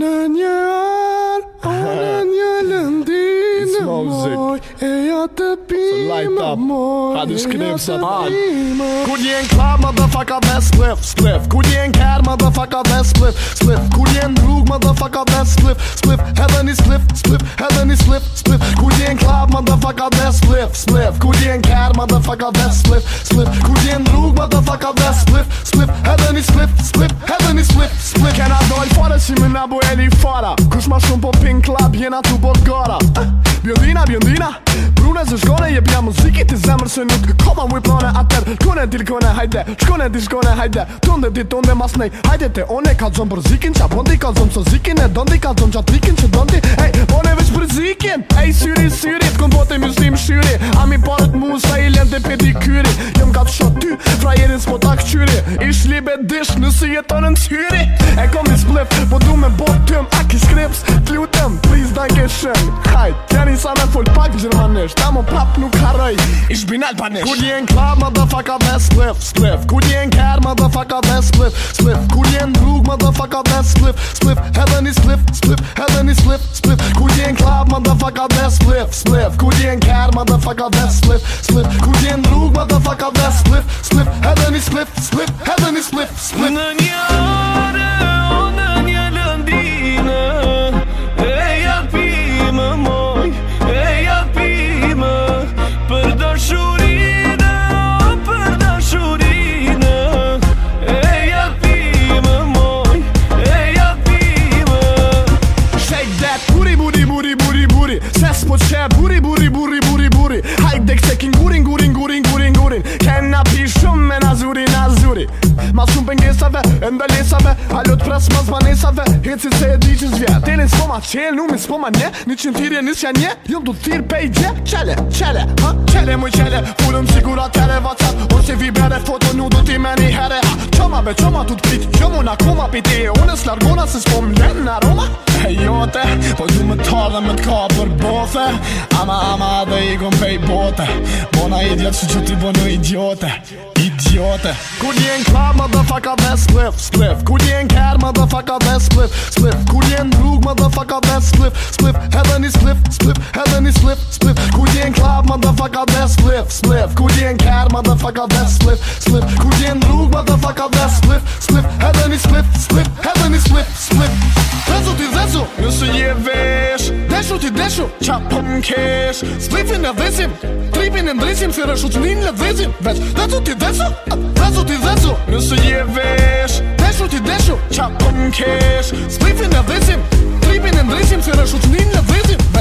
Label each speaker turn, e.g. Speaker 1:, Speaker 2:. Speaker 1: Në një arë, në një lëndinë moj E ja të pima moj E ja të pima moj Ku një në klab, më dhe faka dhe spliff, spliff Ku një në kërë, më dhe faka dhe spliff, spliff Ku një në rrugë, më dhe faka dhe spliff, spliff Hedhe një spliff, spliff, hedhe një spliff, spliff Ku një në klab, më dhe faka dhe spliff, spliff Ku një në kërë, më dhe Bjondina bu e fara Kush ma shumë po pink klab, Jena tu bot gara eh, Bjondina, bjondina Brune zë shkone, je pja muzikit i zemrë Së nuk koma mu i plane atër Kone dil kone, hajde Shkone t'il shkone, hajde Tunde dit, tunde mas nej Hajde te one ka zonë për zikin Qa bondi ka zonë së zikin E dondi ka zonë qatrikin Që dondi, ej, one veç për zikin Ej, syri, syri, t'kon bote mjuzim shyri A mi parët mu sa i lente pëti qa ty Frajerin s'po ta këqyri Ish libe dish nësë jetonën t'hyri E kom një splif, po du me bot tëm A ki skrips, t'lutem, please da nke shëm Hajt, tjan i sa me full pak gjermanisht Ta mo prap nuk haroj, ish bin albanisht Kur jen klab, motherfucker, dhe splif, splif Kur jen ker, motherfucker, dhe splif, splif Kur jen rrug, motherfucker, dhe splif, splif Hedhe një splif, splif, hedhe një splif, splif Kur jen klab, motherfucker, dhe splif, splif Kur jen motherfucker, dhe splif, splif Kur jen rrug, split, split, Helen is split, split. ¡Vale! nesave Alot pras mas banesave Heci se e di që zvjet Tene s'po ma qel, nu mi s'po ma nje Ni që n'tirje nis ja nje Jum jo du t'tir pe i gje Qele, qele, ha? Qele muj qele Furëm sigura tele vacat O që vi bere foto nu du ti meni here Ha, qoma be qoma tu t'pit Jo mu na koma piti e unë s'largona Se s'po m'len në aroma E jote, po du më ta dhe më t'ka për bothe Ama ama dhe i gon pej bote Bona idiot që që ti bono idiote Idiote Kur njen klab, motherfucker, dhe split, Cuden karma motherfucker best slip slip Cuden rug motherfucker best slip slip have any slip slip have any slip slip Cuden clap motherfucker best slip slip Cuden car motherfucker best slip slip Cuden rug motherfucker best slip slip have any slip slip have any slip slip Result is that so You should be there should you be should chap case slipping in the visit creeping in the vision for a shoot mean the vision that's it that's so Result is that so You should be there çapkın kes Sleeping and listen Sleeping and listen Sıra şutun inle listen